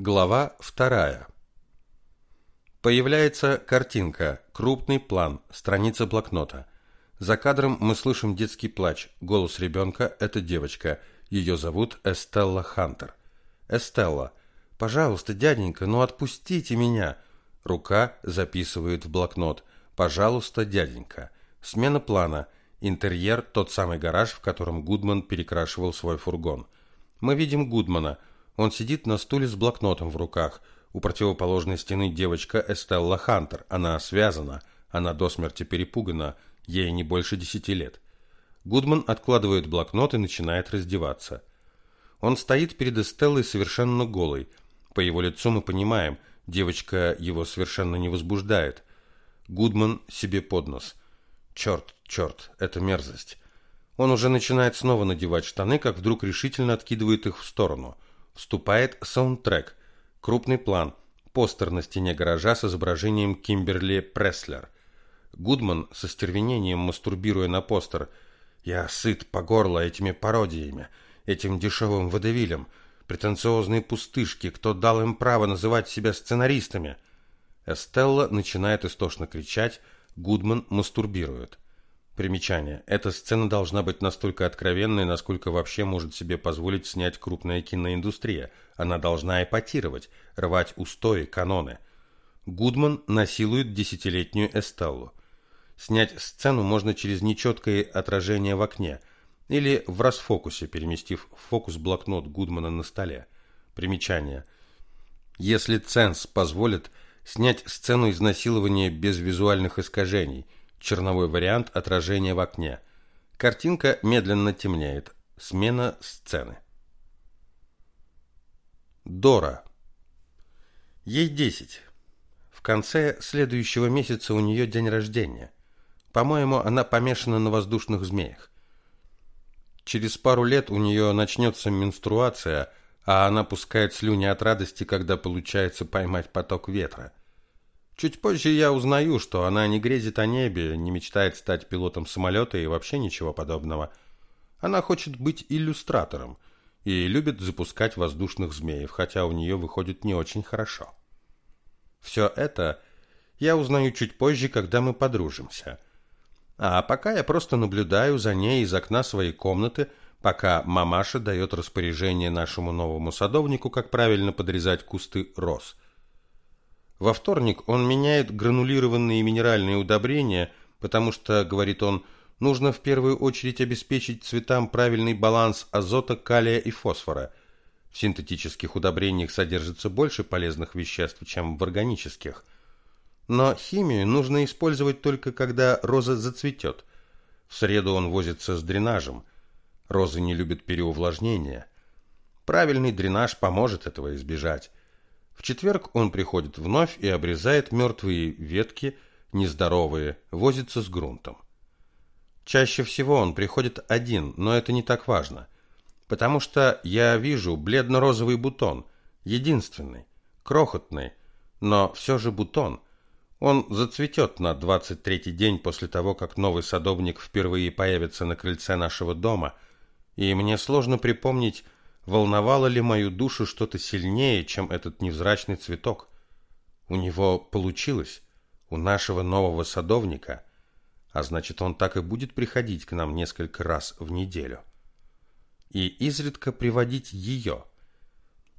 Глава вторая. Появляется картинка, крупный план, страница блокнота. За кадром мы слышим детский плач. Голос ребенка – это девочка. Ее зовут Эстелла Хантер. Эстелла. «Пожалуйста, дяденька, ну отпустите меня!» Рука записывает в блокнот. «Пожалуйста, дяденька». Смена плана. Интерьер – тот самый гараж, в котором Гудман перекрашивал свой фургон. Мы видим Гудмана – он сидит на стуле с блокнотом в руках. У противоположной стены девочка Эстелла Хантер. Она связана, она до смерти перепугана, ей не больше десяти лет. Гудман откладывает блокнот и начинает раздеваться. Он стоит перед Эстеллой совершенно голый. По его лицу мы понимаем, девочка его совершенно не возбуждает. Гудман себе под нос. Черт, черт, это мерзость. Он уже начинает снова надевать штаны, как вдруг решительно откидывает их в сторону – Вступает саундтрек. Крупный план. Постер на стене гаража с изображением Кимберли Преслер. Гудман со стервенением мастурбируя на постер. «Я сыт по горло этими пародиями, этим дешевым водевилем, претенциозные пустышки, кто дал им право называть себя сценаристами?» Эстелла начинает истошно кричать, Гудман мастурбирует. Примечание. Эта сцена должна быть настолько откровенной, насколько вообще может себе позволить снять крупная киноиндустрия. Она должна эпатировать, рвать устои, каноны. Гудман насилует десятилетнюю Эстеллу. Снять сцену можно через нечеткое отражение в окне или в расфокусе, переместив фокус-блокнот Гудмана на столе. Примечание. Если ценз позволит, снять сцену изнасилования без визуальных искажений – Черновой вариант отражения в окне. Картинка медленно темнеет. Смена сцены. Дора. Ей 10. В конце следующего месяца у нее день рождения. По-моему, она помешана на воздушных змеях. Через пару лет у нее начнется менструация, а она пускает слюни от радости, когда получается поймать поток ветра. Чуть позже я узнаю, что она не грезит о небе, не мечтает стать пилотом самолета и вообще ничего подобного. Она хочет быть иллюстратором и любит запускать воздушных змеев, хотя у нее выходит не очень хорошо. Все это я узнаю чуть позже, когда мы подружимся. А пока я просто наблюдаю за ней из окна своей комнаты, пока мамаша дает распоряжение нашему новому садовнику, как правильно подрезать кусты роз – во вторник он меняет гранулированные минеральные удобрения, потому что, говорит он, нужно в первую очередь обеспечить цветам правильный баланс азота, калия и фосфора. В синтетических удобрениях содержится больше полезных веществ, чем в органических. Но химию нужно использовать только когда роза зацветет. В среду он возится с дренажем. Розы не любят переувлажнения. Правильный дренаж поможет этого избежать. В четверг он приходит вновь и обрезает мертвые ветки, нездоровые, возится с грунтом. Чаще всего он приходит один, но это не так важно, потому что я вижу бледно-розовый бутон, единственный, крохотный, но все же бутон. Он зацветет на 23-й день после того, как новый садовник впервые появится на крыльце нашего дома, и мне сложно припомнить, волновало ли мою душу что-то сильнее, чем этот невзрачный цветок. У него получилось, у нашего нового садовника, а значит, он так и будет приходить к нам несколько раз в неделю. И изредка приводить ее.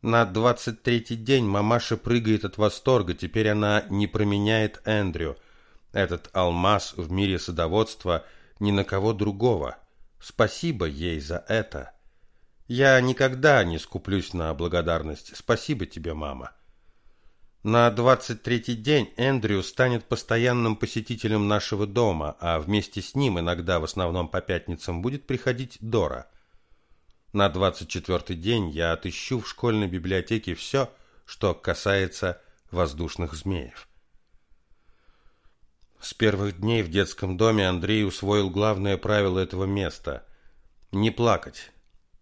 На двадцать третий день мамаша прыгает от восторга, теперь она не променяет Эндрю. Этот алмаз в мире садоводства ни на кого другого. Спасибо ей за это. Я никогда не скуплюсь на благодарность. Спасибо тебе, мама. На двадцать третий день Эндрю станет постоянным посетителем нашего дома, а вместе с ним иногда, в основном по пятницам, будет приходить Дора. На двадцать четвертый день я отыщу в школьной библиотеке все, что касается воздушных змеев. С первых дней в детском доме Андрей усвоил главное правило этого места – не плакать.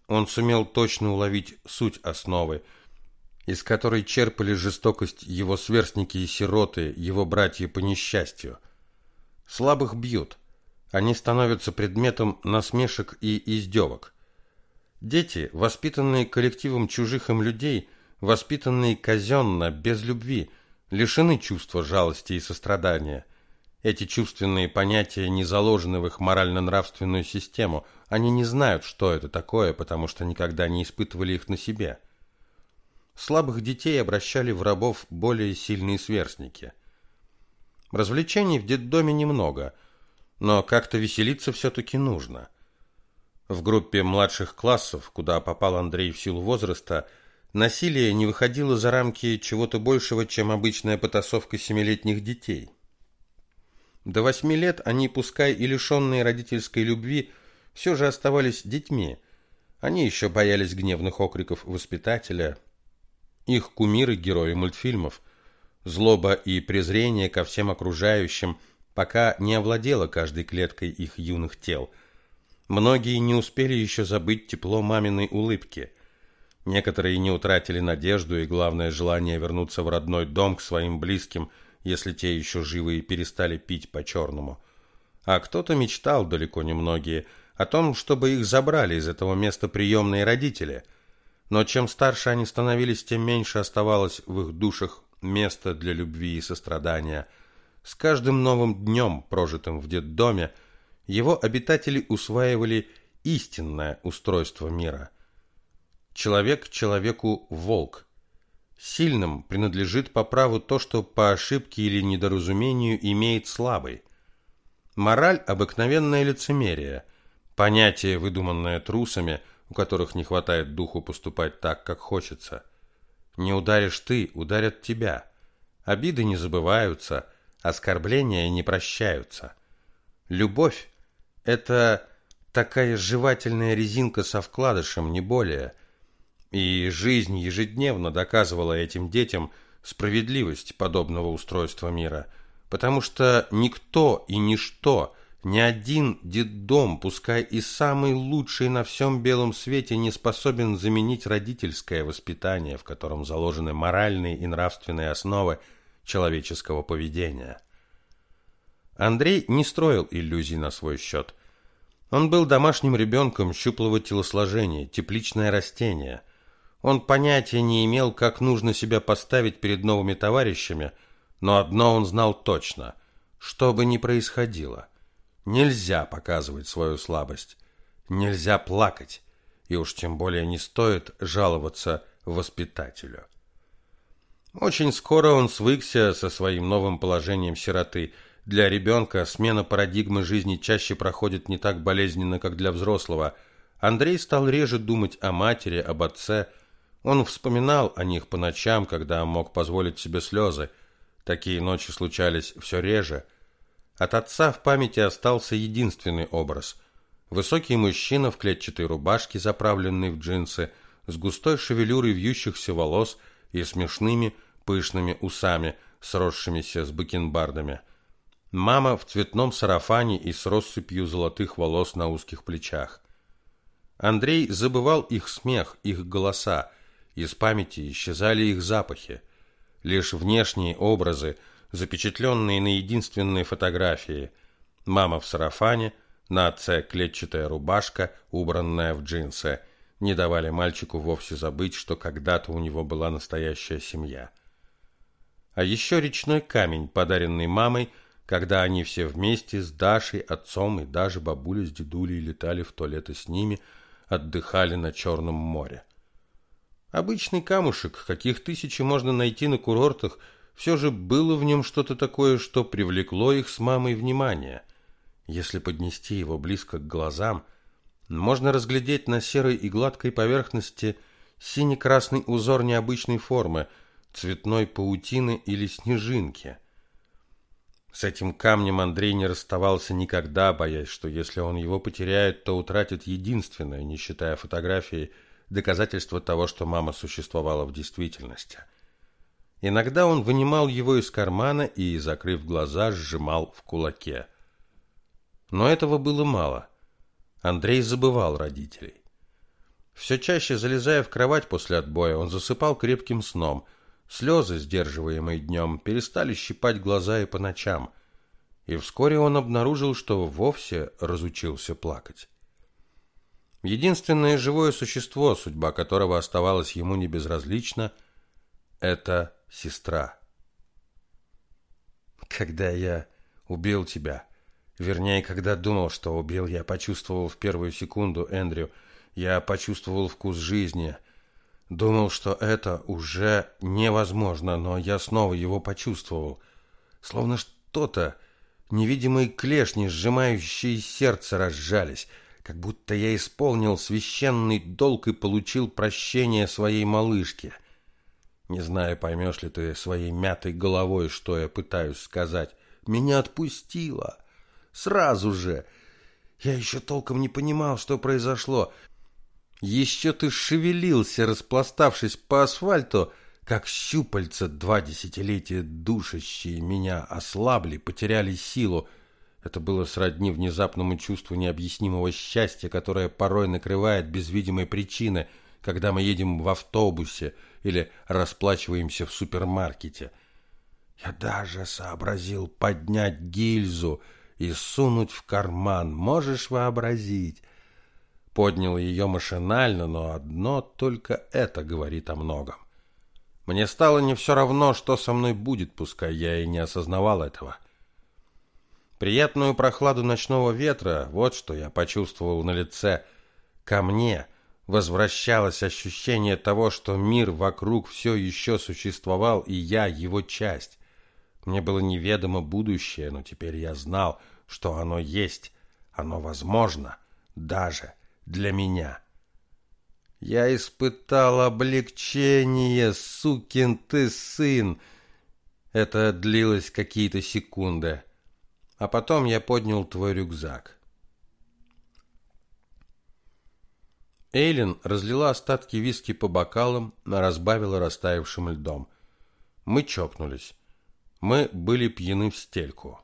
Он сумел точно уловить суть основы, из которой черпали жестокость его сверстники и сироты, его братья по несчастью. Слабых бьют. Они становятся предметом насмешек и издевок. Дети, воспитанные коллективом чужих им людей, воспитанные казенно, без любви, лишены чувства жалости и сострадания. Эти чувственные понятия не заложены в их морально-нравственную систему. Они не знают, что это такое, потому что никогда не испытывали их на себе. Слабых детей обращали в рабов более сильные сверстники. Развлечений в детдоме немного, но как-то веселиться все-таки нужно. В группе младших классов, куда попал Андрей в силу возраста, насилие не выходило за рамки чего-то большего, чем обычная потасовка семилетних детей. До восьми лет они, пускай и лишенные родительской любви, все же оставались детьми. Они еще боялись гневных окриков воспитателя, их кумиры – герои мультфильмов. Злоба и презрение ко всем окружающим пока не овладело каждой клеткой их юных тел. Многие не успели еще забыть тепло маминой улыбки. Некоторые не утратили надежду и главное желание вернуться в родной дом к своим близким, если те еще живы и перестали пить по-черному. А кто-то мечтал, далеко не многие, о том, чтобы их забрали из этого места приемные родители – но чем старше они становились, тем меньше оставалось в их душах места для любви и сострадания. С каждым новым днем, прожитым в детдоме, его обитатели усваивали истинное устройство мира. Человек человеку волк. Сильным принадлежит по праву то, что по ошибке или недоразумению имеет слабый. Мораль – обыкновенное лицемерие, понятие, выдуманное трусами – у которых не хватает духу поступать так, как хочется. Не ударишь ты, ударят тебя. Обиды не забываются, оскорбления не прощаются. Любовь – это такая жевательная резинка со вкладышем, не более. И жизнь ежедневно доказывала этим детям справедливость подобного устройства мира, потому что никто и ничто – ни один детдом, пускай и самый лучший на всем белом свете, не способен заменить родительское воспитание, в котором заложены моральные и нравственные основы человеческого поведения. Андрей не строил иллюзий на свой счет. Он был домашним ребенком щуплого телосложения, тепличное растение. Он понятия не имел, как нужно себя поставить перед новыми товарищами, но одно он знал точно – что бы ни происходило – Нельзя показывать свою слабость. Нельзя плакать. И уж тем более не стоит жаловаться воспитателю. Очень скоро он свыкся со своим новым положением сироты. Для ребенка смена парадигмы жизни чаще проходит не так болезненно, как для взрослого. Андрей стал реже думать о матери, об отце. Он вспоминал о них по ночам, когда мог позволить себе слезы. Такие ночи случались все реже – от отца в памяти остался единственный образ. Высокий мужчина в клетчатой рубашке, заправленный в джинсы, с густой шевелюрой вьющихся волос и смешными пышными усами, сросшимися с бакенбардами. Мама в цветном сарафане и с россыпью золотых волос на узких плечах. Андрей забывал их смех, их голоса. Из памяти исчезали их запахи. Лишь внешние образы – запечатленные на единственной фотографии. Мама в сарафане, на отце клетчатая рубашка, убранная в джинсы, не давали мальчику вовсе забыть, что когда-то у него была настоящая семья. А еще речной камень, подаренный мамой, когда они все вместе с Дашей, отцом и даже бабулей с дедулей летали в то лето с ними, отдыхали на Черном море. Обычный камушек, каких тысячи можно найти на курортах – все же было в нем что-то такое, что привлекло их с мамой внимание. Если поднести его близко к глазам, можно разглядеть на серой и гладкой поверхности сине-красный узор необычной формы, цветной паутины или снежинки. С этим камнем Андрей не расставался никогда, боясь, что если он его потеряет, то утратит единственное, не считая фотографии, доказательство того, что мама существовала в действительности – Иногда он вынимал его из кармана и, закрыв глаза, сжимал в кулаке. Но этого было мало. Андрей забывал родителей. Все чаще, залезая в кровать после отбоя, он засыпал крепким сном. Слезы, сдерживаемые днем, перестали щипать глаза и по ночам. И вскоре он обнаружил, что вовсе разучился плакать. Единственное живое существо, судьба которого оставалась ему не безразлична – Это сестра. Когда я убил тебя, вернее, когда думал, что убил, я почувствовал в первую секунду Эндрю, я почувствовал вкус жизни. Думал, что это уже невозможно, но я снова его почувствовал. Словно что-то, невидимые клешни, сжимающие сердце, разжались, как будто я исполнил священный долг и получил прощение своей малышки — не знаю, поймешь ли ты своей мятой головой, что я пытаюсь сказать. Меня отпустило. Сразу же. Я еще толком не понимал, что произошло. Еще ты шевелился, распластавшись по асфальту, как щупальца два десятилетия душащие меня ослабли, потеряли силу. Это было сродни внезапному чувству необъяснимого счастья, которое порой накрывает без видимой причины, когда мы едем в автобусе – или расплачиваемся в супермаркете. Я даже сообразил поднять гильзу и сунуть в карман. Можешь вообразить? Поднял ее машинально, но одно только это говорит о многом. Мне стало не все равно, что со мной будет, пускай я и не осознавал этого. Приятную прохладу ночного ветра, вот что я почувствовал на лице. Ко мне — Возвращалось ощущение того, что мир вокруг все еще существовал, и я его часть. Мне было неведомо будущее, но теперь я знал, что оно есть, оно возможно, даже для меня. Я испытал облегчение, сукин ты сын. Это длилось какие-то секунды. А потом я поднял твой рюкзак. Эйлин разлила остатки виски по бокалам, разбавила растаявшим льдом. Мы чокнулись. Мы были пьяны в стельку.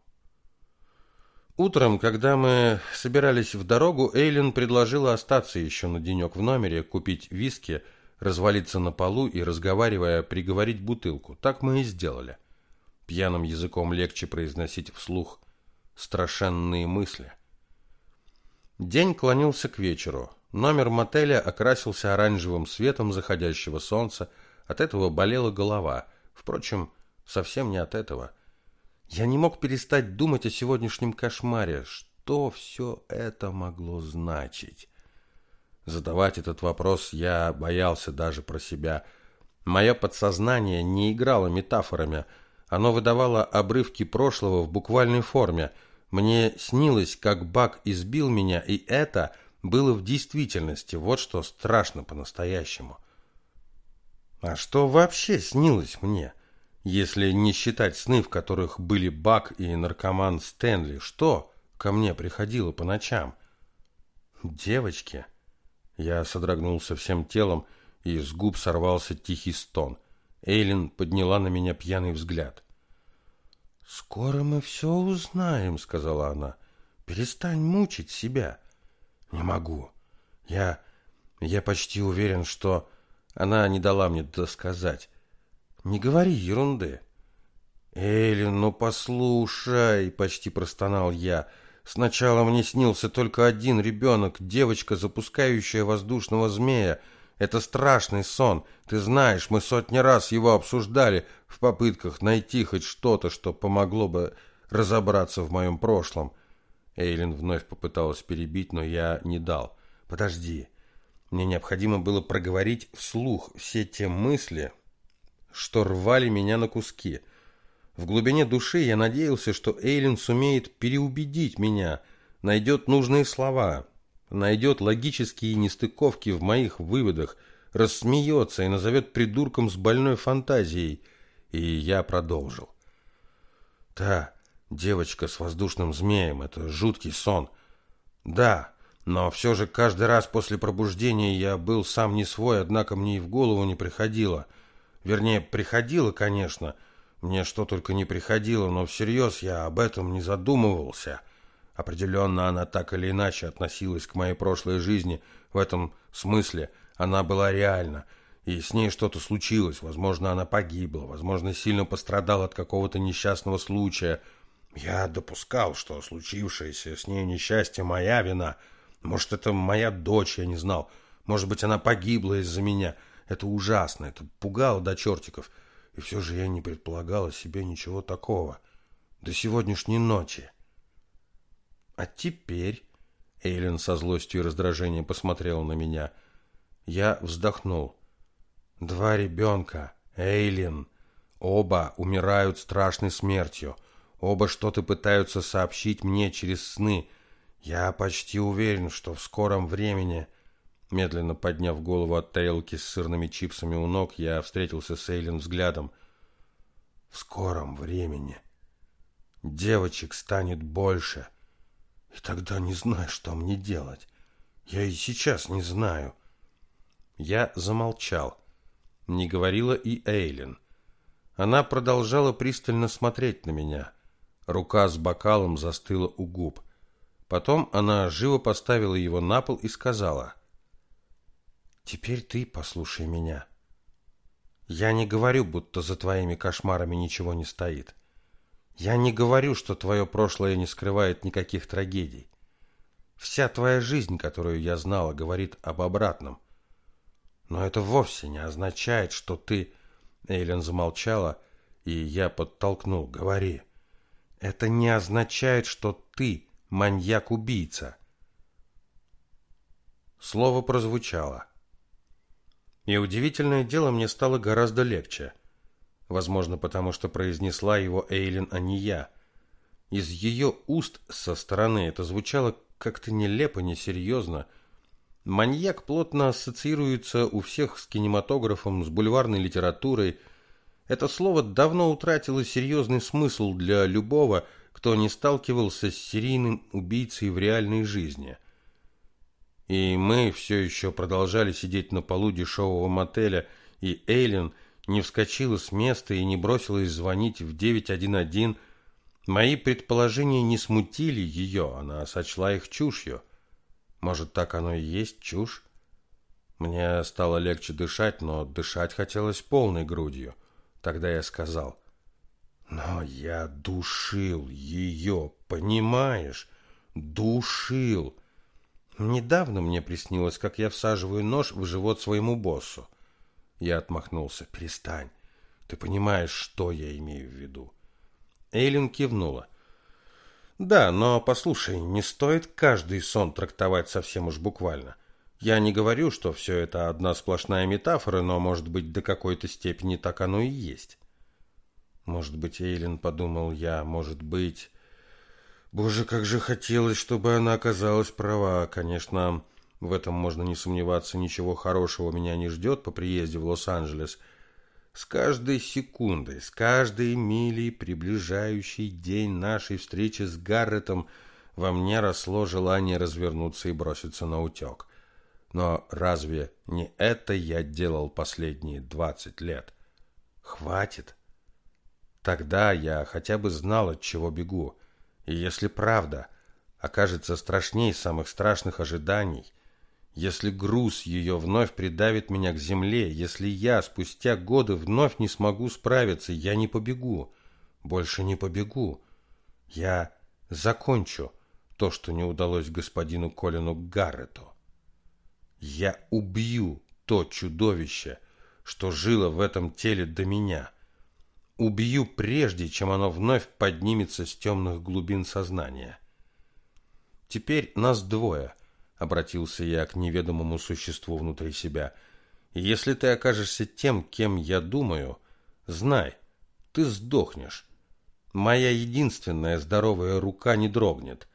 Утром, когда мы собирались в дорогу, Эйлин предложила остаться еще на денек в номере, купить виски, развалиться на полу и, разговаривая, приговорить бутылку. Так мы и сделали. Пьяным языком легче произносить вслух страшенные мысли. День клонился к вечеру. Номер мотеля окрасился оранжевым светом заходящего солнца. От этого болела голова. Впрочем, совсем не от этого. Я не мог перестать думать о сегодняшнем кошмаре. Что все это могло значить? Задавать этот вопрос я боялся даже про себя. Мое подсознание не играло метафорами. Оно выдавало обрывки прошлого в буквальной форме. Мне снилось, как Бак избил меня, и это – было в действительности, вот что страшно по-настоящему. А что вообще снилось мне, если не считать сны, в которых были Бак и наркоман Стэнли? Что ко мне приходило по ночам? Девочки. Я содрогнулся всем телом, и с губ сорвался тихий стон. Эйлин подняла на меня пьяный взгляд. «Скоро мы все узнаем», — сказала она. «Перестань мучить себя». Не могу. Я... я почти уверен, что... Она не дала мне досказать. Не говори ерунды. Эйлин, ну послушай, почти простонал я. Сначала мне снился только один ребенок, девочка, запускающая воздушного змея. Это страшный сон. Ты знаешь, мы сотни раз его обсуждали в попытках найти хоть что-то, что помогло бы разобраться в моем прошлом. Эйлин вновь попыталась перебить, но я не дал. Подожди. Мне необходимо было проговорить вслух все те мысли, что рвали меня на куски. В глубине души я надеялся, что Эйлин сумеет переубедить меня, найдет нужные слова, найдет логические нестыковки в моих выводах, рассмеется и назовет придурком с больной фантазией. И я продолжил. Та Девочка с воздушным змеем — это жуткий сон. Да, но все же каждый раз после пробуждения я был сам не свой, однако мне и в голову не приходило. Вернее, приходило, конечно. Мне что только не приходило, но всерьез я об этом не задумывался. Определенно она так или иначе относилась к моей прошлой жизни. В этом смысле она была реальна. И с ней что-то случилось. Возможно, она погибла. Возможно, сильно пострадала от какого-то несчастного случая – я допускал, что случившееся с ней несчастье моя вина. Может, это моя дочь, я не знал. Может быть, она погибла из-за меня. Это ужасно, это пугало до чертиков. И все же я не предполагала себе ничего такого. До сегодняшней ночи. А теперь... Эйлин со злостью и раздражением посмотрела на меня. Я вздохнул. Два ребенка. Эйлин. Оба умирают страшной смертью. Оба что-то пытаются сообщить мне через сны. Я почти уверен, что в скором времени... Медленно подняв голову от тарелки с сырными чипсами у ног, я встретился с Эйлин взглядом. В скором времени девочек станет больше, и тогда не знаю, что мне делать. Я и сейчас не знаю. Я замолчал. Не говорила и Эйлин. Она продолжала пристально смотреть на меня. Рука с бокалом застыла у губ. Потом она живо поставила его на пол и сказала: Теперь ты послушай меня. Я не говорю, будто за твоими кошмарами ничего не стоит. Я не говорю, что твое прошлое не скрывает никаких трагедий. Вся твоя жизнь, которую я знала, говорит об обратном. Но это вовсе не означает, что ты... Эйлен замолчала, и я подтолкнул. Говори. Это не означает, что ты маньяк-убийца. Слово прозвучало. И удивительное дело мне стало гораздо легче. Возможно, потому что произнесла его Эйлин, а не я. Из ее уст со стороны это звучало как-то нелепо, несерьезно. Маньяк плотно ассоциируется у всех с кинематографом, с бульварной литературой. Это слово давно утратило серьезный смысл для любого, кто не сталкивался с серийным убийцей в реальной жизни. И мы все еще продолжали сидеть на полу дешевого мотеля, и Эйлин не вскочила с места и не бросилась звонить в 911. Мои предположения не смутили ее, она сочла их чушью. Может, так оно и есть чушь? Мне стало легче дышать, но дышать хотелось полной грудью. Тогда я сказал, но я душил ее, понимаешь? Душил. Недавно мне приснилось, как я всаживаю нож в живот своему боссу. Я отмахнулся. Перестань. Ты понимаешь, что я имею в виду. Эйлин кивнула. Да, но послушай, не стоит каждый сон трактовать совсем уж буквально. Я не говорю, что все это одна сплошная метафора, но, может быть, до какой-то степени так оно и есть. Может быть, Эйлин, подумал я, может быть... Боже, как же хотелось, чтобы она оказалась права. Конечно, в этом можно не сомневаться, ничего хорошего меня не ждет по приезде в Лос-Анджелес. С каждой секундой, с каждой милей, приближающий день нашей встречи с Гарретом, во мне росло желание развернуться и броситься на утек. Но разве не это я делал последние двадцать лет? Хватит. Тогда я хотя бы знал, от чего бегу. И если правда окажется страшней самых страшных ожиданий, если груз ее вновь придавит меня к земле, если я спустя годы вновь не смогу справиться, я не побегу, больше не побегу. Я закончу то, что не удалось господину Колину Гаррету. Я убью то чудовище, что жило в этом теле до меня. Убью прежде, чем оно вновь поднимется с темных глубин сознания. Теперь нас двое, обратился я к неведомому существу внутри себя. Если ты окажешься тем, кем я думаю, знай, ты сдохнешь. Моя единственная здоровая рука не дрогнет.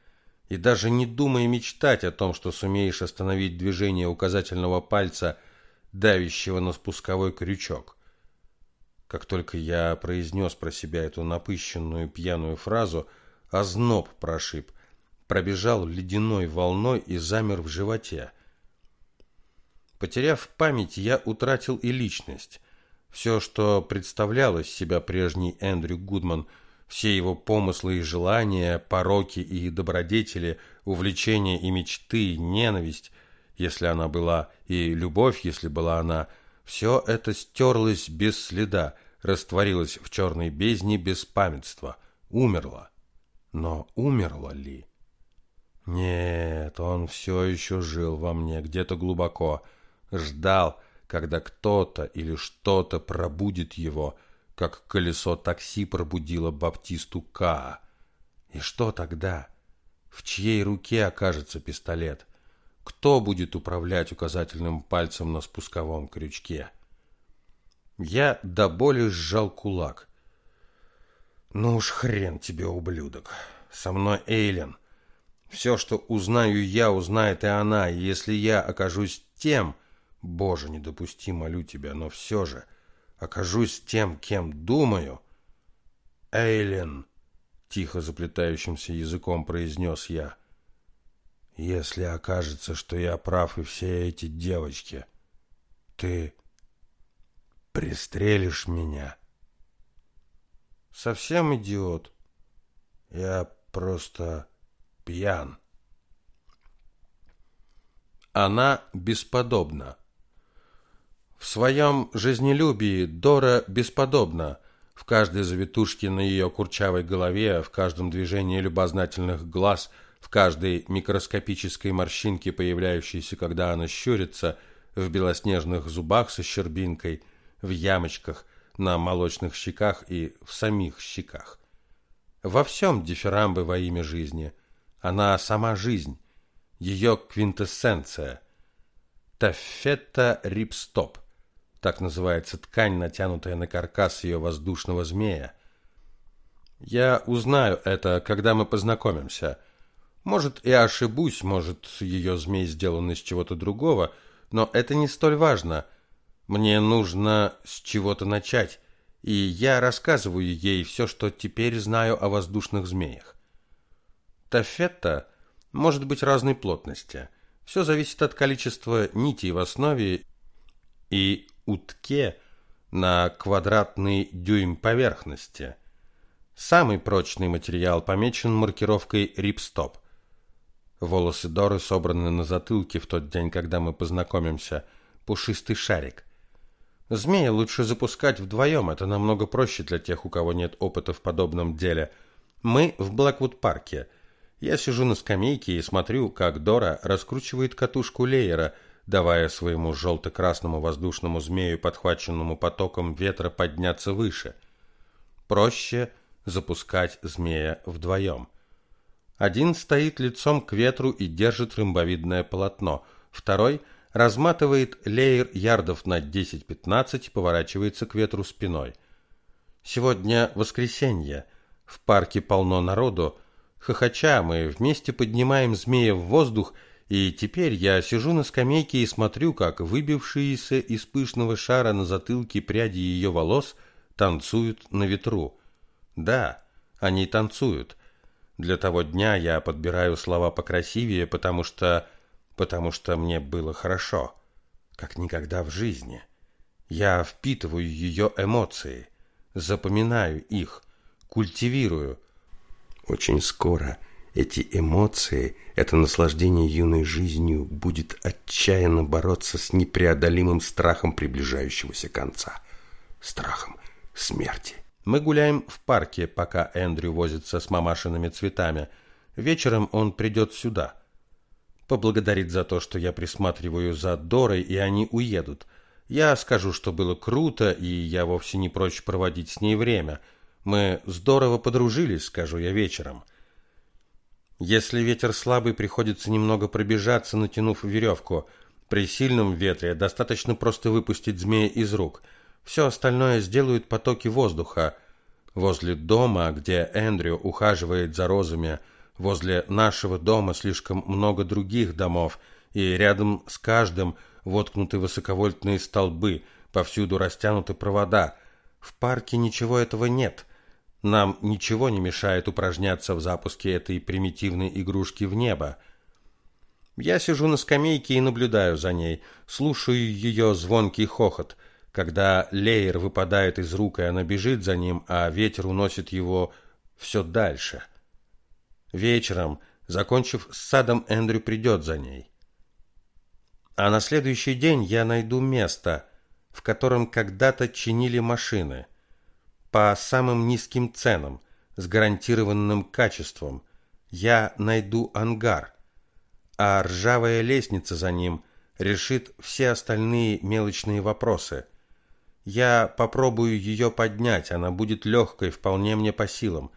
И даже не думай мечтать о том, что сумеешь остановить движение указательного пальца, давящего на спусковой крючок. Как только я произнес про себя эту напыщенную пьяную фразу, озноб прошиб, пробежал ледяной волной и замер в животе. Потеряв память, я утратил и личность. Все, что представлял из себя прежний Эндрю Гудман, все его помыслы и желания, пороки и добродетели, увлечения и мечты, ненависть, если она была, и любовь, если была она – все это стерлось без следа, растворилось в черной бездне без памятства, умерло. Но умерло ли? Нет, он все еще жил во мне где-то глубоко, ждал, когда кто-то или что-то пробудит его, как колесо такси пробудило Баптисту Каа. И что тогда? В чьей руке окажется пистолет? Кто будет управлять указательным пальцем на спусковом крючке? Я до боли сжал кулак. Ну уж хрен тебе, ублюдок. Со мной Эйлен. Все, что узнаю я, узнает и она. И если я окажусь тем... Боже, не допусти, молю тебя, но все же окажусь тем, кем думаю. Эйлен, тихо заплетающимся языком произнес я. Если окажется, что я прав и все эти девочки, ты пристрелишь меня. Совсем идиот. Я просто пьян. Она бесподобна. В своем жизнелюбии Дора бесподобна. В каждой завитушке на ее курчавой голове, в каждом движении любознательных глаз, в каждой микроскопической морщинке, появляющейся, когда она щурится, в белоснежных зубах со щербинкой, в ямочках, на молочных щеках и в самих щеках. Во всем дифирамбы во имя жизни. Она сама жизнь, ее квинтэссенция. Таффета рипстоп – так называется ткань, натянутая на каркас ее воздушного змея. Я узнаю это, когда мы познакомимся. Может, и ошибусь, может, ее змей сделан из чего-то другого, но это не столь важно. Мне нужно с чего-то начать, и я рассказываю ей все, что теперь знаю о воздушных змеях. Тафетта может быть разной плотности. Все зависит от количества нитей в основе и утке на квадратный дюйм поверхности. Самый прочный материал помечен маркировкой «Рипстоп». Волосы Доры собраны на затылке в тот день, когда мы познакомимся. Пушистый шарик. Змея лучше запускать вдвоем, это намного проще для тех, у кого нет опыта в подобном деле. Мы в Блэквуд-парке. Я сижу на скамейке и смотрю, как Дора раскручивает катушку леера – давая своему желто-красному воздушному змею, подхваченному потоком ветра, подняться выше. Проще запускать змея вдвоем. Один стоит лицом к ветру и держит рымбовидное полотно, второй разматывает леер ярдов на 10-15 и поворачивается к ветру спиной. Сегодня воскресенье, в парке полно народу, хохоча мы вместе поднимаем змея в воздух и теперь я сижу на скамейке и смотрю, как выбившиеся из пышного шара на затылке пряди ее волос танцуют на ветру. Да, они танцуют. Для того дня я подбираю слова покрасивее, потому что потому что мне было хорошо, как никогда в жизни. Я впитываю ее эмоции, запоминаю их, культивирую. Очень скоро эти эмоции, это наслаждение юной жизнью будет отчаянно бороться с непреодолимым страхом приближающегося конца. Страхом смерти. Мы гуляем в парке, пока Эндрю возится с мамашиными цветами. Вечером он придет сюда. Поблагодарит за то, что я присматриваю за Дорой, и они уедут. Я скажу, что было круто, и я вовсе не прочь проводить с ней время. Мы здорово подружились, скажу я вечером. — если ветер слабый, приходится немного пробежаться, натянув веревку. При сильном ветре достаточно просто выпустить змея из рук. Все остальное сделают потоки воздуха. Возле дома, где Эндрю ухаживает за розами, возле нашего дома слишком много других домов, и рядом с каждым воткнуты высоковольтные столбы, повсюду растянуты провода. В парке ничего этого нет. Нам ничего не мешает упражняться в запуске этой примитивной игрушки в небо. Я сижу на скамейке и наблюдаю за ней, слушаю ее звонкий хохот, когда леер выпадает из рук, и она бежит за ним, а ветер уносит его все дальше. Вечером, закончив с садом, Эндрю придет за ней. А на следующий день я найду место, в котором когда-то чинили машины – по самым низким ценам, с гарантированным качеством. Я найду ангар, а ржавая лестница за ним решит все остальные мелочные вопросы. Я попробую ее поднять, она будет легкой, вполне мне по силам.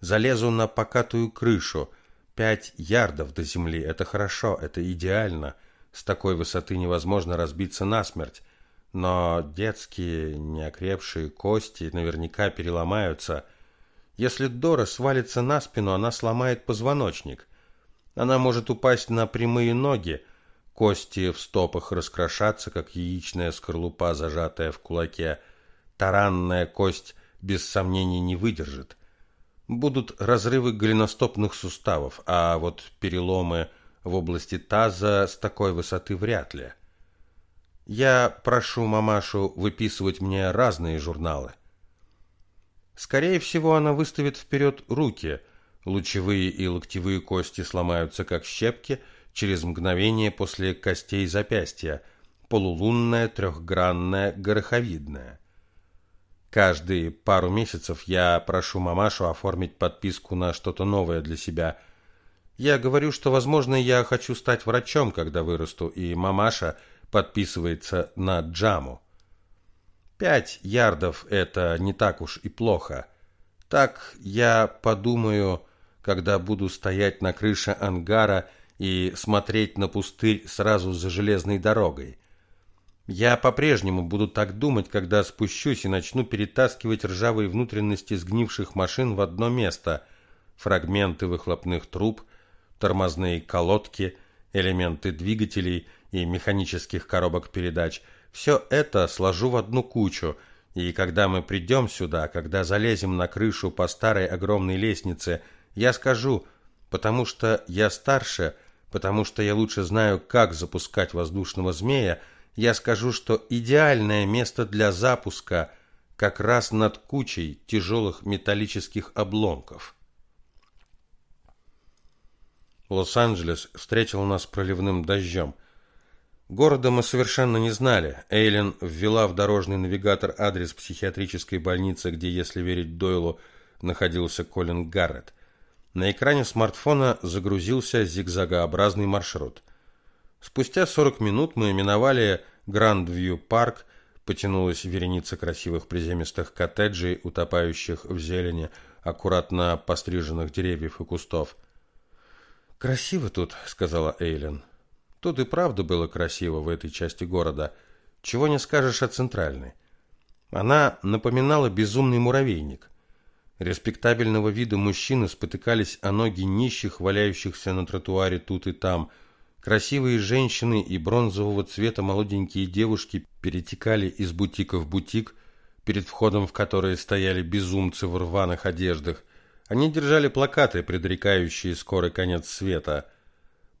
Залезу на покатую крышу. Пять ярдов до земли. Это хорошо, это идеально. С такой высоты невозможно разбиться насмерть. Но детские, неокрепшие кости наверняка переломаются. Если Дора свалится на спину, она сломает позвоночник. Она может упасть на прямые ноги, Кости в стопах раскрошатся, как яичная скорлупа, зажатая в кулаке. Таранная кость без сомнений не выдержит. Будут разрывы голеностопных суставов, а вот переломы в области таза с такой высоты вряд ли. Я прошу мамашу выписывать мне разные журналы. Скорее всего, она выставит вперед руки. Лучевые и локтевые кости сломаются, как щепки – через мгновение после костей запястья, полулунная, трехгранная, гороховидная. Каждые пару месяцев я прошу мамашу оформить подписку на что-то новое для себя. Я говорю, что, возможно, я хочу стать врачом, когда вырасту, и мамаша подписывается на джаму. Пять ярдов – это не так уж и плохо. Так я подумаю, когда буду стоять на крыше ангара – и смотреть на пустырь сразу за железной дорогой. Я по-прежнему буду так думать, когда спущусь и начну перетаскивать ржавые внутренности сгнивших машин в одно место. Фрагменты выхлопных труб, тормозные колодки, элементы двигателей и механических коробок передач. Все это сложу в одну кучу, и когда мы придем сюда, когда залезем на крышу по старой огромной лестнице, я скажу, потому что я старше – потому что я лучше знаю, как запускать воздушного змея, я скажу, что идеальное место для запуска как раз над кучей тяжелых металлических обломков. Лос-Анджелес встретил нас проливным дождем. Города мы совершенно не знали. Эйлен ввела в дорожный навигатор адрес психиатрической больницы, где, если верить Дойлу, находился Колин Гаррет – на экране смартфона загрузился зигзагообразный маршрут. Спустя 40 минут мы миновали Гранд-Вью парк, потянулась вереница красивых приземистых коттеджей, утопающих в зелени, аккуратно постриженных деревьев и кустов. «Красиво тут», — сказала Эйлен. Тут и правда было красиво в этой части города. Чего не скажешь о центральной. Она напоминала безумный муравейник. Респектабельного вида мужчины спотыкались о ноги нищих, валяющихся на тротуаре тут и там. Красивые женщины и бронзового цвета молоденькие девушки перетекали из бутика в бутик, перед входом в которые стояли безумцы в рваных одеждах. Они держали плакаты, предрекающие скорый конец света.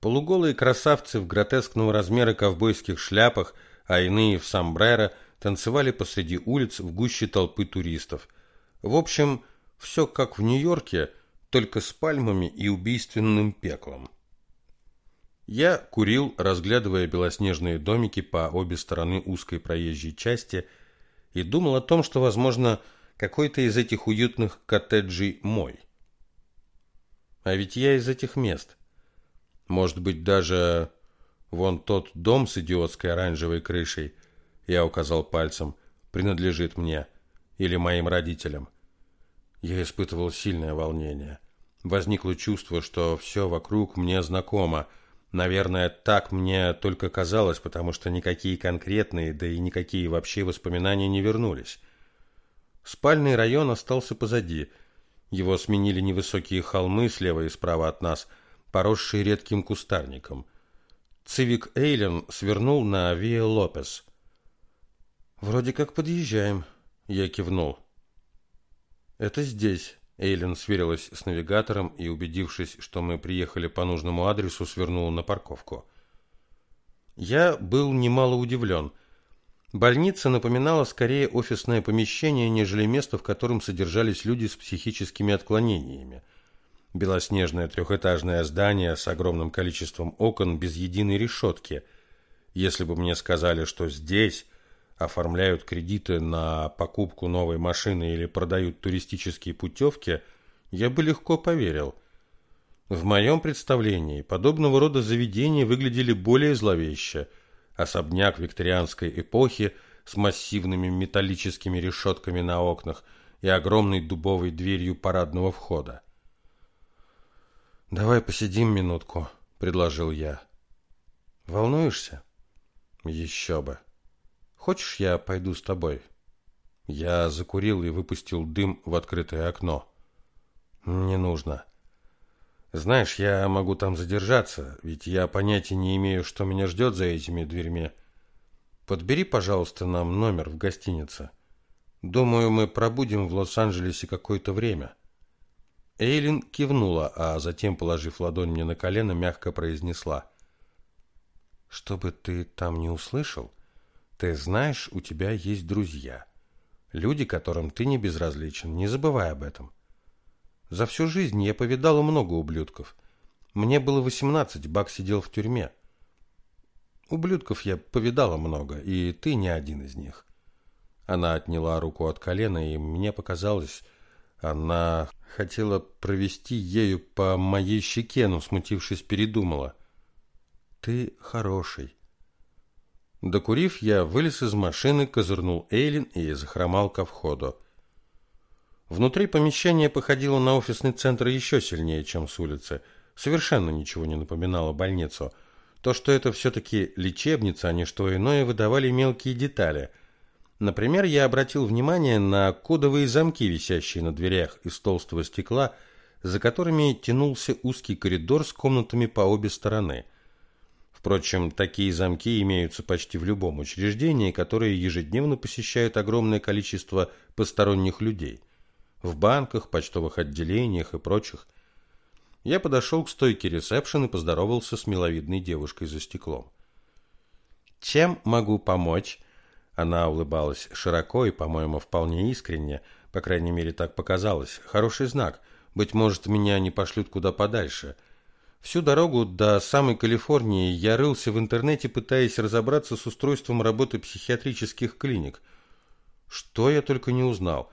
Полуголые красавцы в гротескного размера ковбойских шляпах, а иные в сомбреро, танцевали посреди улиц в гуще толпы туристов. В общем, все как в Нью-Йорке, только с пальмами и убийственным пеклом. Я курил, разглядывая белоснежные домики по обе стороны узкой проезжей части, и думал о том, что, возможно, какой-то из этих уютных коттеджей мой. А ведь я из этих мест. Может быть, даже вон тот дом с идиотской оранжевой крышей, я указал пальцем, принадлежит мне или моим родителям. Я испытывал сильное волнение. Возникло чувство, что все вокруг мне знакомо. Наверное, так мне только казалось, потому что никакие конкретные, да и никакие вообще воспоминания не вернулись. Спальный район остался позади. Его сменили невысокие холмы слева и справа от нас, поросшие редким кустарником. Цивик Эйлен свернул на Виа Лопес. «Вроде как подъезжаем», — я кивнул. Это здесь. Эйлин сверилась с навигатором и, убедившись, что мы приехали по нужному адресу, свернула на парковку. Я был немало удивлен. Больница напоминала скорее офисное помещение, нежели место, в котором содержались люди с психическими отклонениями. Белоснежное трехэтажное здание с огромным количеством окон без единой решетки. Если бы мне сказали, что здесь оформляют кредиты на покупку новой машины или продают туристические путевки, я бы легко поверил. В моем представлении подобного рода заведения выглядели более зловеще. Особняк викторианской эпохи с массивными металлическими решетками на окнах и огромной дубовой дверью парадного входа. «Давай посидим минутку», — предложил я. «Волнуешься?» «Еще бы. Хочешь, я пойду с тобой?» Я закурил и выпустил дым в открытое окно. «Не нужно. Знаешь, я могу там задержаться, ведь я понятия не имею, что меня ждет за этими дверьми. Подбери, пожалуйста, нам номер в гостинице. Думаю, мы пробудем в Лос-Анджелесе какое-то время». Эйлин кивнула, а затем, положив ладонь мне на колено, мягко произнесла. «Чтобы ты там не услышал, ты знаешь, у тебя есть друзья. Люди, которым ты не безразличен, не забывай об этом. За всю жизнь я повидала много ублюдков. Мне было восемнадцать, Бак сидел в тюрьме. Ублюдков я повидала много, и ты не один из них». Она отняла руку от колена, и мне показалось, она хотела провести ею по моей щеке, но, смутившись, передумала. «Ты хороший». Докурив, я вылез из машины, козырнул Эйлин и захромал ко входу. Внутри помещение походило на офисный центр еще сильнее, чем с улицы. Совершенно ничего не напоминало больницу. То, что это все-таки лечебница, а не что иное, выдавали мелкие детали – Например, я обратил внимание на кодовые замки, висящие на дверях из толстого стекла, за которыми тянулся узкий коридор с комнатами по обе стороны. Впрочем, такие замки имеются почти в любом учреждении, которое ежедневно посещает огромное количество посторонних людей. В банках, почтовых отделениях и прочих. Я подошел к стойке ресепшн и поздоровался с миловидной девушкой за стеклом. «Чем могу помочь?» Она улыбалась широко и, по-моему, вполне искренне, по крайней мере, так показалось. Хороший знак. Быть может, меня не пошлют куда подальше. Всю дорогу до самой Калифорнии я рылся в интернете, пытаясь разобраться с устройством работы психиатрических клиник. Что я только не узнал.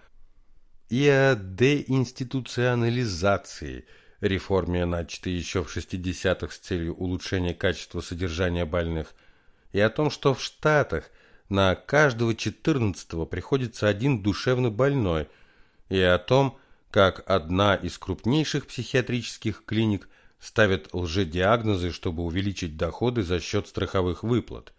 И о деинституционализации, реформе, начатой еще в 60-х с целью улучшения качества содержания больных, и о том, что в Штатах – на каждого четырнадцатого приходится один душевно больной, и о том, как одна из крупнейших психиатрических клиник ставит лжедиагнозы, чтобы увеличить доходы за счет страховых выплат.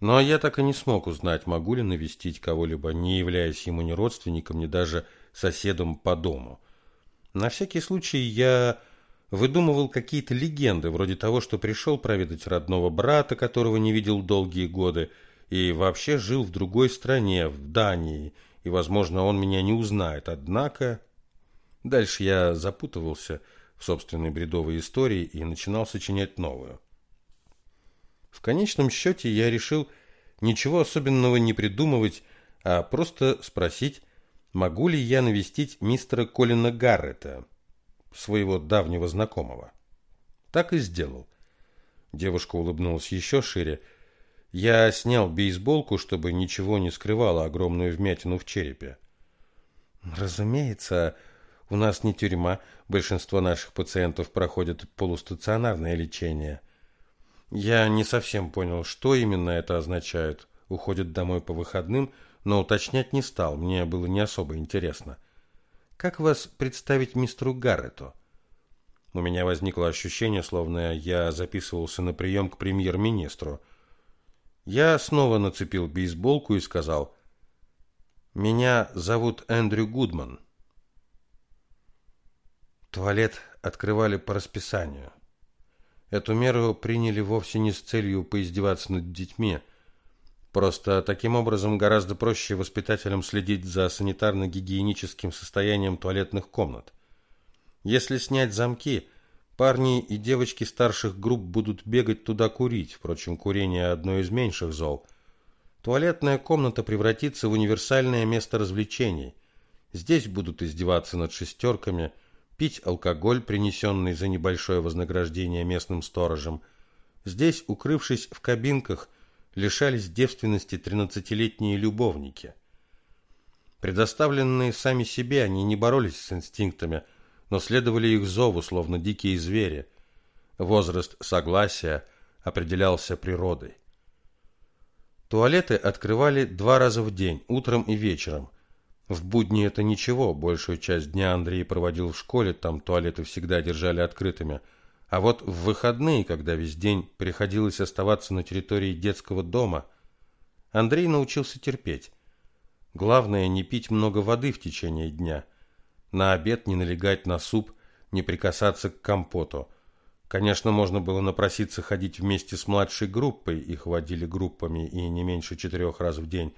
Но я так и не смог узнать, могу ли навестить кого-либо, не являясь ему ни родственником, ни даже соседом по дому. На всякий случай я выдумывал какие-то легенды, вроде того, что пришел проведать родного брата, которого не видел долгие годы, и вообще жил в другой стране, в Дании, и, возможно, он меня не узнает. Однако... Дальше я запутывался в собственной бредовой истории и начинал сочинять новую. В конечном счете я решил ничего особенного не придумывать, а просто спросить, могу ли я навестить мистера Колина Гаррета, своего давнего знакомого. Так и сделал. Девушка улыбнулась еще шире, я снял бейсболку, чтобы ничего не скрывало огромную вмятину в черепе. Разумеется, у нас не тюрьма, большинство наших пациентов проходят полустационарное лечение. Я не совсем понял, что именно это означает. Уходят домой по выходным, но уточнять не стал, мне было не особо интересно. Как вас представить мистеру Гаррету? У меня возникло ощущение, словно я записывался на прием к премьер-министру. Я снова нацепил бейсболку и сказал, «Меня зовут Эндрю Гудман». Туалет открывали по расписанию. Эту меру приняли вовсе не с целью поиздеваться над детьми. Просто таким образом гораздо проще воспитателям следить за санитарно-гигиеническим состоянием туалетных комнат. Если снять замки – Парни и девочки старших групп будут бегать туда курить, впрочем, курение одно из меньших зол. Туалетная комната превратится в универсальное место развлечений. Здесь будут издеваться над шестерками, пить алкоголь, принесенный за небольшое вознаграждение местным сторожем. Здесь, укрывшись в кабинках, лишались девственности тринадцатилетние любовники. Предоставленные сами себе, они не боролись с инстинктами – но следовали их зову, словно дикие звери. Возраст согласия определялся природой. Туалеты открывали два раза в день, утром и вечером. В будни это ничего, большую часть дня Андрей проводил в школе, там туалеты всегда держали открытыми. А вот в выходные, когда весь день приходилось оставаться на территории детского дома, Андрей научился терпеть. Главное не пить много воды в течение дня. На обед не налегать на суп, не прикасаться к компоту. Конечно, можно было напроситься ходить вместе с младшей группой, их водили группами и не меньше четырех раз в день.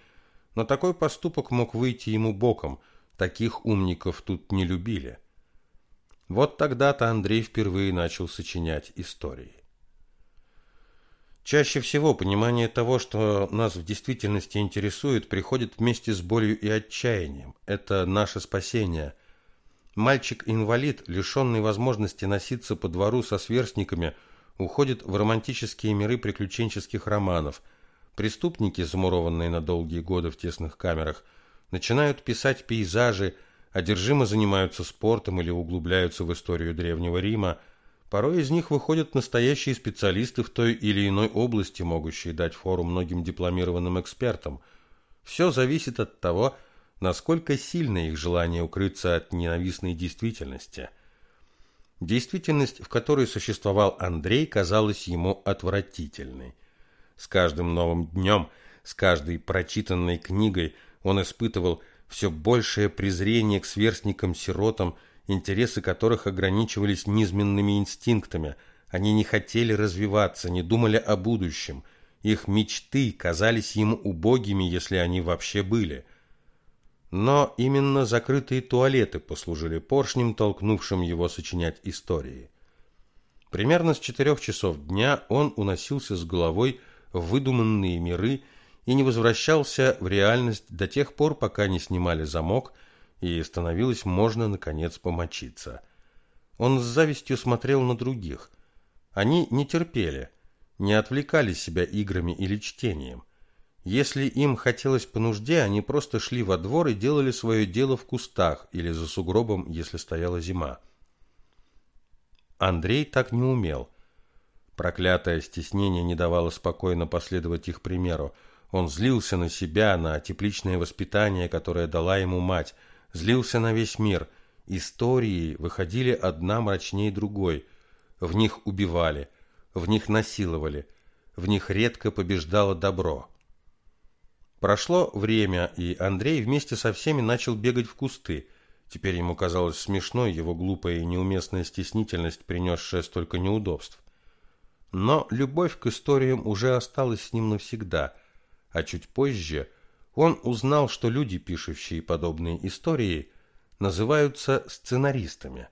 Но такой поступок мог выйти ему боком, таких умников тут не любили. Вот тогда-то Андрей впервые начал сочинять истории. Чаще всего понимание того, что нас в действительности интересует, приходит вместе с болью и отчаянием. Это наше спасение. Мальчик-инвалид, лишенный возможности носиться по двору со сверстниками, уходит в романтические миры приключенческих романов. Преступники, замурованные на долгие годы в тесных камерах, начинают писать пейзажи, одержимо занимаются спортом или углубляются в историю Древнего Рима – Порой из них выходят настоящие специалисты в той или иной области, могущие дать фору многим дипломированным экспертам. Все зависит от того, насколько сильно их желание укрыться от ненавистной действительности. Действительность, в которой существовал Андрей, казалась ему отвратительной. С каждым новым днем, с каждой прочитанной книгой он испытывал все большее презрение к сверстникам-сиротам – интересы которых ограничивались низменными инстинктами. Они не хотели развиваться, не думали о будущем. Их мечты казались ему убогими, если они вообще были. Но именно закрытые туалеты послужили поршнем, толкнувшим его сочинять истории. Примерно с четырех часов дня он уносился с головой в выдуманные миры и не возвращался в реальность до тех пор, пока не снимали замок – и становилось можно, наконец, помочиться. Он с завистью смотрел на других. Они не терпели, не отвлекали себя играми или чтением. Если им хотелось по нужде, они просто шли во двор и делали свое дело в кустах или за сугробом, если стояла зима. Андрей так не умел. Проклятое стеснение не давало спокойно последовать их примеру. Он злился на себя, на тепличное воспитание, которое дала ему мать – злился на весь мир. Истории выходили одна мрачнее другой. В них убивали, в них насиловали, в них редко побеждало добро. Прошло время, и Андрей вместе со всеми начал бегать в кусты. Теперь ему казалось смешной его глупая и неуместная стеснительность, принесшая столько неудобств. Но любовь к историям уже осталась с ним навсегда, а чуть позже – он узнал, что люди, пишущие подобные истории, называются сценаристами.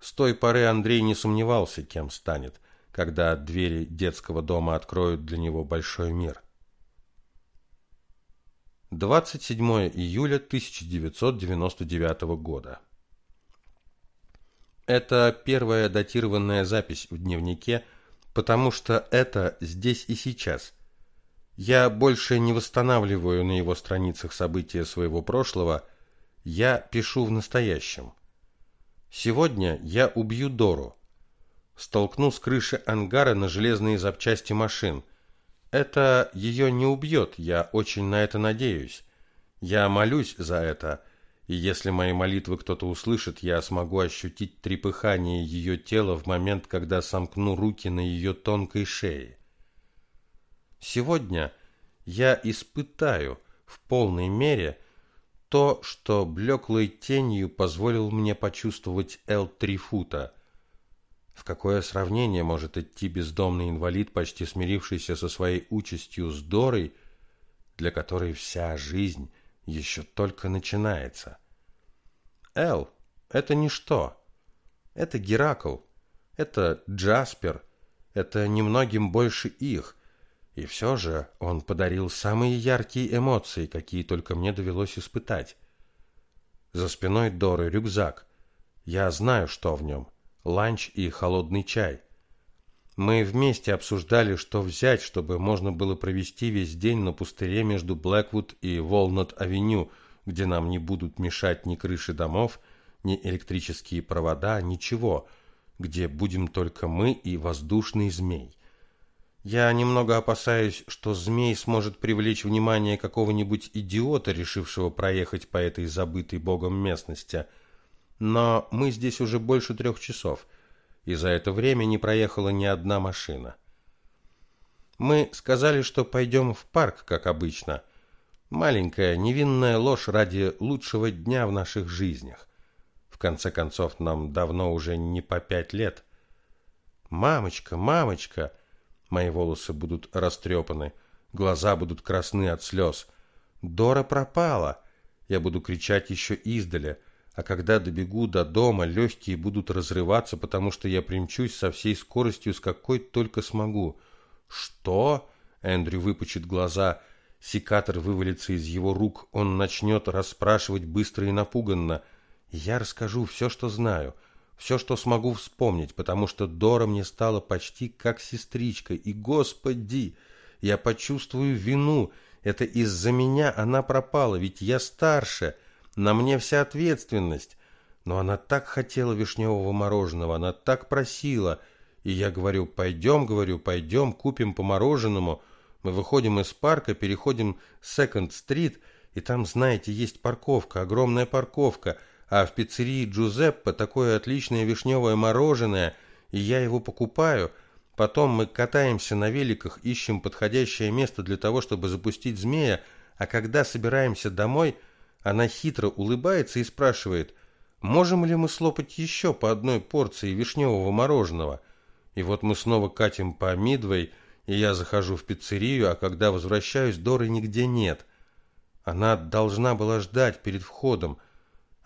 С той поры Андрей не сомневался, кем станет, когда двери детского дома откроют для него большой мир. 27 июля 1999 года. Это первая датированная запись в дневнике, потому что это здесь и сейчас – я больше не восстанавливаю на его страницах события своего прошлого, я пишу в настоящем. Сегодня я убью Дору. Столкну с крыши ангара на железные запчасти машин. Это ее не убьет, я очень на это надеюсь. Я молюсь за это, и если мои молитвы кто-то услышит, я смогу ощутить трепыхание ее тела в момент, когда сомкну руки на ее тонкой шее. Сегодня я испытаю в полной мере то, что блеклой тенью позволил мне почувствовать Эл Трифута. В какое сравнение может идти бездомный инвалид, почти смирившийся со своей участью с Дорой, для которой вся жизнь еще только начинается? Эл — это ничто. Это Геракл, это Джаспер, это немногим больше их, и все же он подарил самые яркие эмоции, какие только мне довелось испытать. За спиной Доры рюкзак. Я знаю, что в нем. Ланч и холодный чай. Мы вместе обсуждали, что взять, чтобы можно было провести весь день на пустыре между Блэквуд и Волнот-авеню, где нам не будут мешать ни крыши домов, ни электрические провода, ничего, где будем только мы и воздушный змей. Я немного опасаюсь, что змей сможет привлечь внимание какого-нибудь идиота, решившего проехать по этой забытой богом местности. Но мы здесь уже больше трех часов, и за это время не проехала ни одна машина. Мы сказали, что пойдем в парк, как обычно. Маленькая невинная ложь ради лучшего дня в наших жизнях. В конце концов, нам давно уже не по пять лет. Мамочка, мамочка, Мои волосы будут растрепаны, глаза будут красны от слез. Дора пропала. Я буду кричать еще издали, а когда добегу до дома, легкие будут разрываться, потому что я примчусь со всей скоростью, с какой только смогу. Что? Эндрю выпучит глаза. Секатор вывалится из его рук, он начнет расспрашивать быстро и напуганно. Я расскажу все, что знаю все, что смогу вспомнить, потому что Дора мне стала почти как сестричка, и, господи, я почувствую вину, это из-за меня она пропала, ведь я старше, на мне вся ответственность. Но она так хотела вишневого мороженого, она так просила, и я говорю, пойдем, говорю, пойдем, купим по мороженому. Мы выходим из парка, переходим Секонд-стрит, и там, знаете, есть парковка, огромная парковка, а в пиццерии Джузеппе такое отличное вишневое мороженое, и я его покупаю. Потом мы катаемся на великах, ищем подходящее место для того, чтобы запустить змея, а когда собираемся домой, она хитро улыбается и спрашивает, можем ли мы слопать еще по одной порции вишневого мороженого. И вот мы снова катим по Мидвей, и я захожу в пиццерию, а когда возвращаюсь, Доры нигде нет. Она должна была ждать перед входом,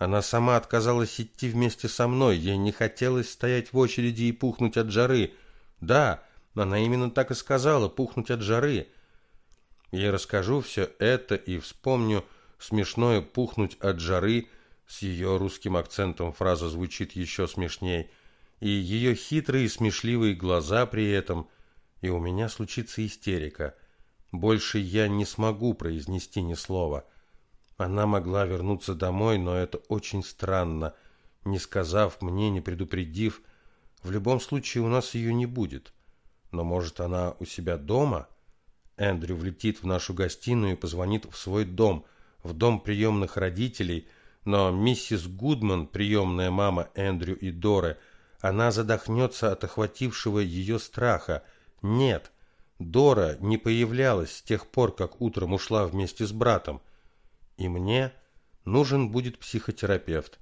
она сама отказалась идти вместе со мной. Ей не хотелось стоять в очереди и пухнуть от жары. Да, она именно так и сказала, пухнуть от жары. Я расскажу все это и вспомню смешное пухнуть от жары. С ее русским акцентом фраза звучит еще смешней. И ее хитрые смешливые глаза при этом. И у меня случится истерика. Больше я не смогу произнести ни слова. Она могла вернуться домой, но это очень странно, не сказав мне, не предупредив. В любом случае у нас ее не будет. Но может она у себя дома? Эндрю влетит в нашу гостиную и позвонит в свой дом, в дом приемных родителей, но миссис Гудман, приемная мама Эндрю и Доры, она задохнется от охватившего ее страха. Нет, Дора не появлялась с тех пор, как утром ушла вместе с братом. И мне нужен будет психотерапевт.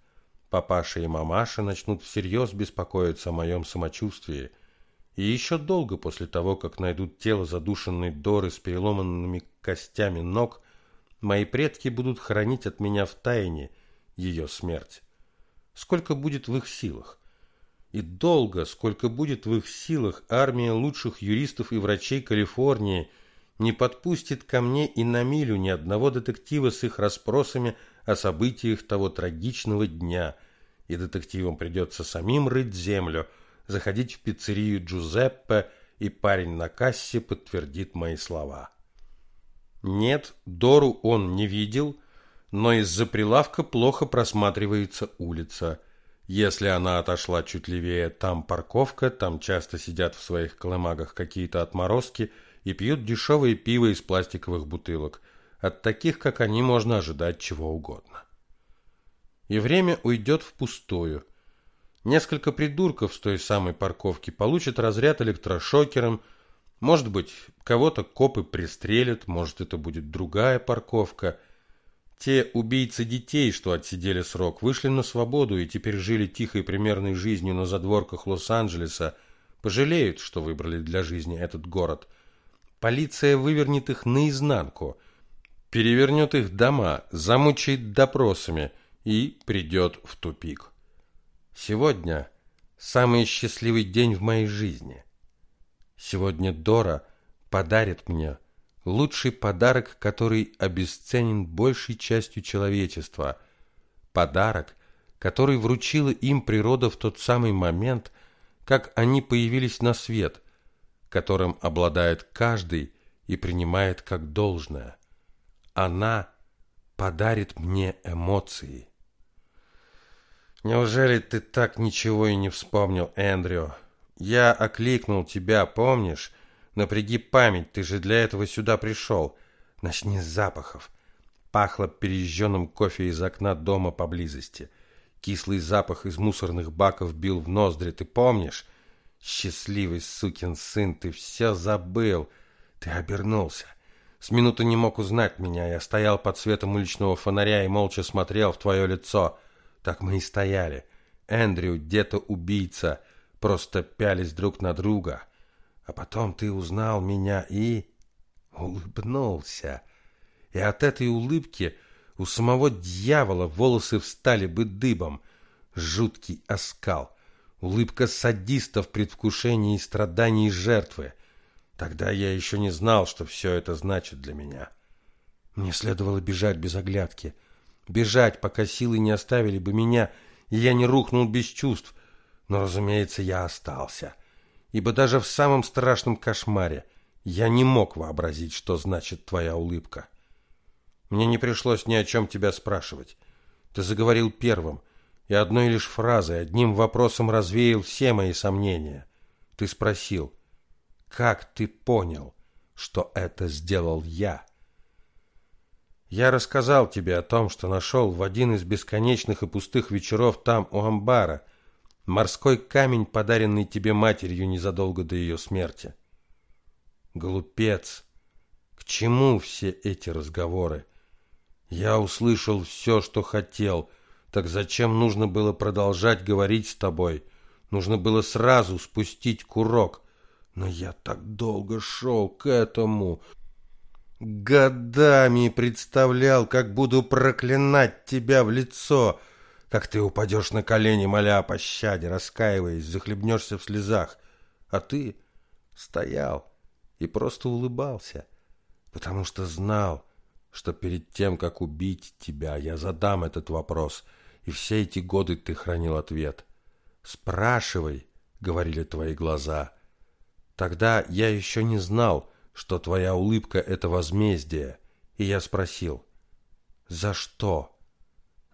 Папаша и мамаша начнут всерьез беспокоиться о моем самочувствии. И еще долго после того, как найдут тело задушенной Доры с переломанными костями ног, мои предки будут хранить от меня в тайне ее смерть. Сколько будет в их силах? И долго, сколько будет в их силах, армия лучших юристов и врачей Калифорнии – не подпустит ко мне и на милю ни одного детектива с их расспросами о событиях того трагичного дня, и детективам придется самим рыть землю, заходить в пиццерию Джузеппе, и парень на кассе подтвердит мои слова. Нет, Дору он не видел, но из-за прилавка плохо просматривается улица. Если она отошла чуть левее, там парковка, там часто сидят в своих колымагах какие-то отморозки – и пьют дешевое пиво из пластиковых бутылок. От таких, как они, можно ожидать чего угодно. И время уйдет впустую. Несколько придурков с той самой парковки получат разряд электрошокером. Может быть, кого-то копы пристрелят, может, это будет другая парковка. Те убийцы детей, что отсидели срок, вышли на свободу и теперь жили тихой примерной жизнью на задворках Лос-Анджелеса, пожалеют, что выбрали для жизни этот город – Полиция вывернет их наизнанку, перевернет их дома, замучает допросами и придет в тупик. Сегодня самый счастливый день в моей жизни. Сегодня Дора подарит мне лучший подарок, который обесценен большей частью человечества. Подарок, который вручила им природа в тот самый момент, как они появились на свет – которым обладает каждый и принимает как должное. Она подарит мне эмоции. Неужели ты так ничего и не вспомнил, Эндрю? Я окликнул тебя, помнишь? Напряги память, ты же для этого сюда пришел. Начни с запахов. Пахло пережженным кофе из окна дома поблизости. Кислый запах из мусорных баков бил в ноздри, ты помнишь? Счастливый сукин сын, ты все забыл. Ты обернулся. С минуты не мог узнать меня. Я стоял под светом уличного фонаря и молча смотрел в твое лицо. Так мы и стояли. Эндрю, где-то убийца. Просто пялись друг на друга. А потом ты узнал меня и... улыбнулся. И от этой улыбки у самого дьявола волосы встали бы дыбом. Жуткий оскал. Улыбка садиста в предвкушении страданий жертвы. Тогда я еще не знал, что все это значит для меня. Мне следовало бежать без оглядки. Бежать, пока силы не оставили бы меня, и я не рухнул без чувств. Но, разумеется, я остался. Ибо даже в самом страшном кошмаре я не мог вообразить, что значит твоя улыбка. Мне не пришлось ни о чем тебя спрашивать. Ты заговорил первым, и одной лишь фразой, одним вопросом развеял все мои сомнения. Ты спросил, как ты понял, что это сделал я? Я рассказал тебе о том, что нашел в один из бесконечных и пустых вечеров там, у амбара, морской камень, подаренный тебе матерью незадолго до ее смерти. Глупец! К чему все эти разговоры? Я услышал все, что хотел. Так зачем нужно было продолжать говорить с тобой? Нужно было сразу спустить курок. Но я так долго шел к этому. Годами представлял, как буду проклинать тебя в лицо, как ты упадешь на колени, моля о пощаде, раскаиваясь, захлебнешься в слезах. А ты стоял и просто улыбался, потому что знал, что перед тем, как убить тебя, я задам этот вопрос, и все эти годы ты хранил ответ. «Спрашивай», — говорили твои глаза. Тогда я еще не знал, что твоя улыбка — это возмездие, и я спросил, «За что?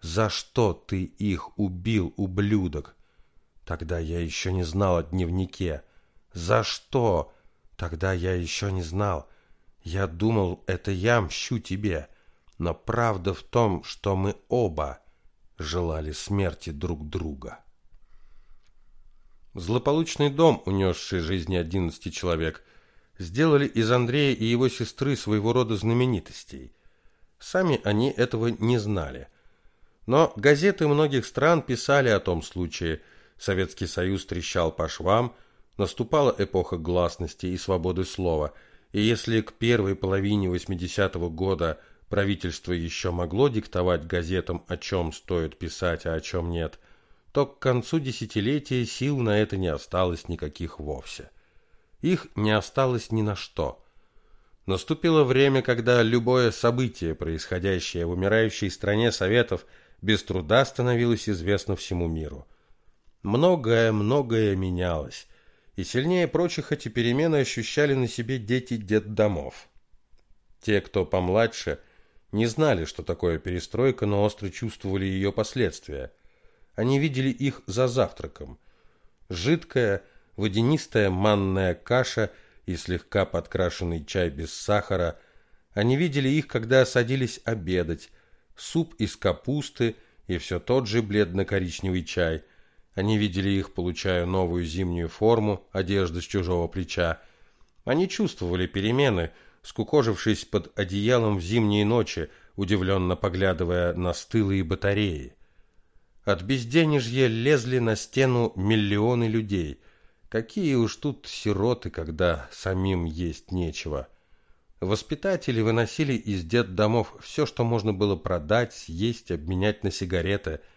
За что ты их убил, ублюдок?» Тогда я еще не знал о дневнике. «За что?» Тогда я еще не знал, я думал, это я мщу тебе, но правда в том, что мы оба желали смерти друг друга. Злополучный дом, унесший жизни одиннадцати человек, сделали из Андрея и его сестры своего рода знаменитостей. Сами они этого не знали. Но газеты многих стран писали о том случае. Советский Союз трещал по швам, наступала эпоха гласности и свободы слова – и если к первой половине 80-го года правительство еще могло диктовать газетам, о чем стоит писать, а о чем нет, то к концу десятилетия сил на это не осталось никаких вовсе. Их не осталось ни на что. Наступило время, когда любое событие, происходящее в умирающей стране Советов, без труда становилось известно всему миру. Многое-многое менялось, и сильнее прочих эти перемены ощущали на себе дети детдомов. Те, кто помладше, не знали, что такое перестройка, но остро чувствовали ее последствия. Они видели их за завтраком. Жидкая, водянистая манная каша и слегка подкрашенный чай без сахара. Они видели их, когда садились обедать. Суп из капусты и все тот же бледно-коричневый чай – они видели их, получая новую зимнюю форму, одежды с чужого плеча. Они чувствовали перемены, скукожившись под одеялом в зимние ночи, удивленно поглядывая на стылые батареи. От безденежья лезли на стену миллионы людей. Какие уж тут сироты, когда самим есть нечего. Воспитатели выносили из детдомов все, что можно было продать, съесть, обменять на сигареты –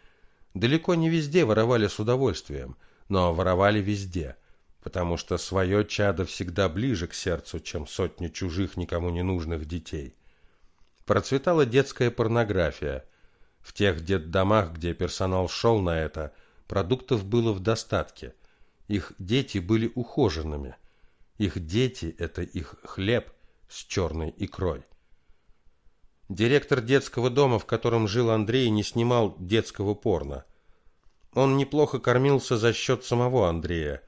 Далеко не везде воровали с удовольствием, но воровали везде, потому что свое чадо всегда ближе к сердцу, чем сотни чужих никому не нужных детей. Процветала детская порнография. В тех детдомах, где персонал шел на это, продуктов было в достатке. Их дети были ухоженными. Их дети – это их хлеб с черной икрой. Директор детского дома, в котором жил Андрей, не снимал детского порно. Он неплохо кормился за счет самого Андрея.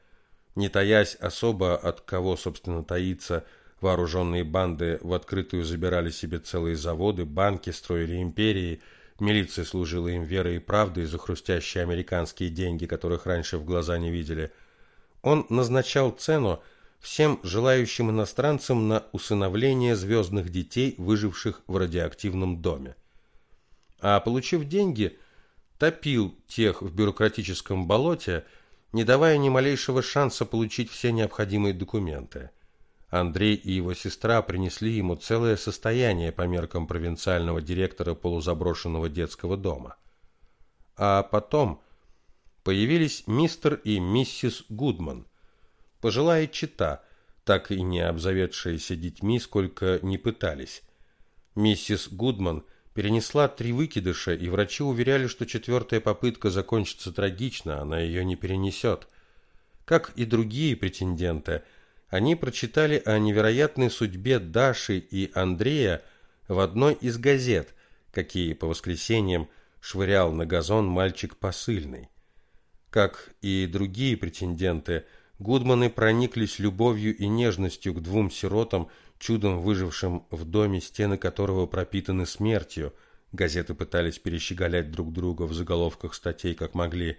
Не таясь особо, от кого, собственно, таиться, вооруженные банды в открытую забирали себе целые заводы, банки, строили империи, милиция служила им верой и правдой за хрустящие американские деньги, которых раньше в глаза не видели. Он назначал цену всем желающим иностранцам на усыновление звездных детей, выживших в радиоактивном доме. А получив деньги, топил тех в бюрократическом болоте, не давая ни малейшего шанса получить все необходимые документы. Андрей и его сестра принесли ему целое состояние по меркам провинциального директора полузаброшенного детского дома. А потом появились мистер и миссис Гудман, пожилая чита, так и не обзаведшиеся детьми, сколько не пытались. Миссис Гудман перенесла три выкидыша, и врачи уверяли, что четвертая попытка закончится трагично, она ее не перенесет. Как и другие претенденты, они прочитали о невероятной судьбе Даши и Андрея в одной из газет, какие по воскресеньям швырял на газон мальчик посыльный. Как и другие претенденты, Гудманы прониклись любовью и нежностью к двум сиротам, чудом выжившим в доме, стены которого пропитаны смертью. Газеты пытались перещеголять друг друга в заголовках статей как могли.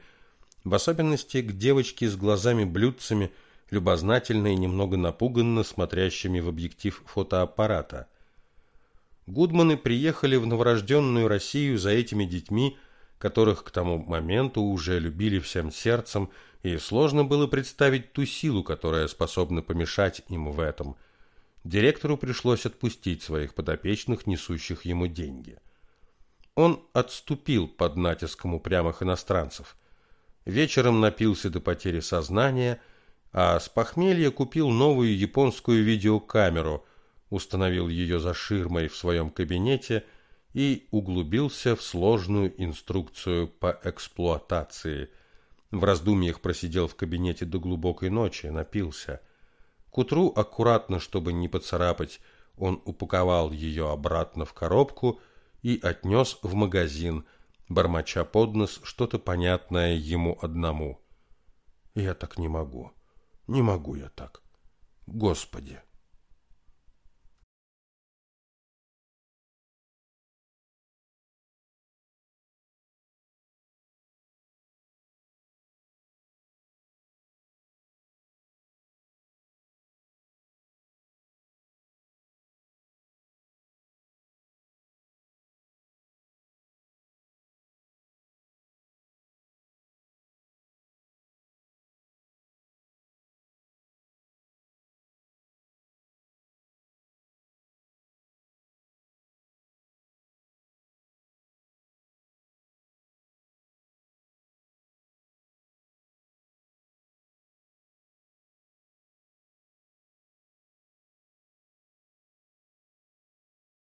В особенности к девочке с глазами-блюдцами, любознательно и немного напуганно смотрящими в объектив фотоаппарата. Гудманы приехали в новорожденную Россию за этими детьми, которых к тому моменту уже любили всем сердцем, и сложно было представить ту силу, которая способна помешать им в этом – директору пришлось отпустить своих подопечных, несущих ему деньги. Он отступил под натиском упрямых иностранцев. Вечером напился до потери сознания, а с похмелья купил новую японскую видеокамеру, установил ее за ширмой в своем кабинете и углубился в сложную инструкцию по эксплуатации. В раздумьях просидел в кабинете до глубокой ночи, напился – к утру, аккуратно, чтобы не поцарапать, он упаковал ее обратно в коробку и отнес в магазин, бормоча под нос что-то понятное ему одному. «Я так не могу. Не могу я так. Господи!»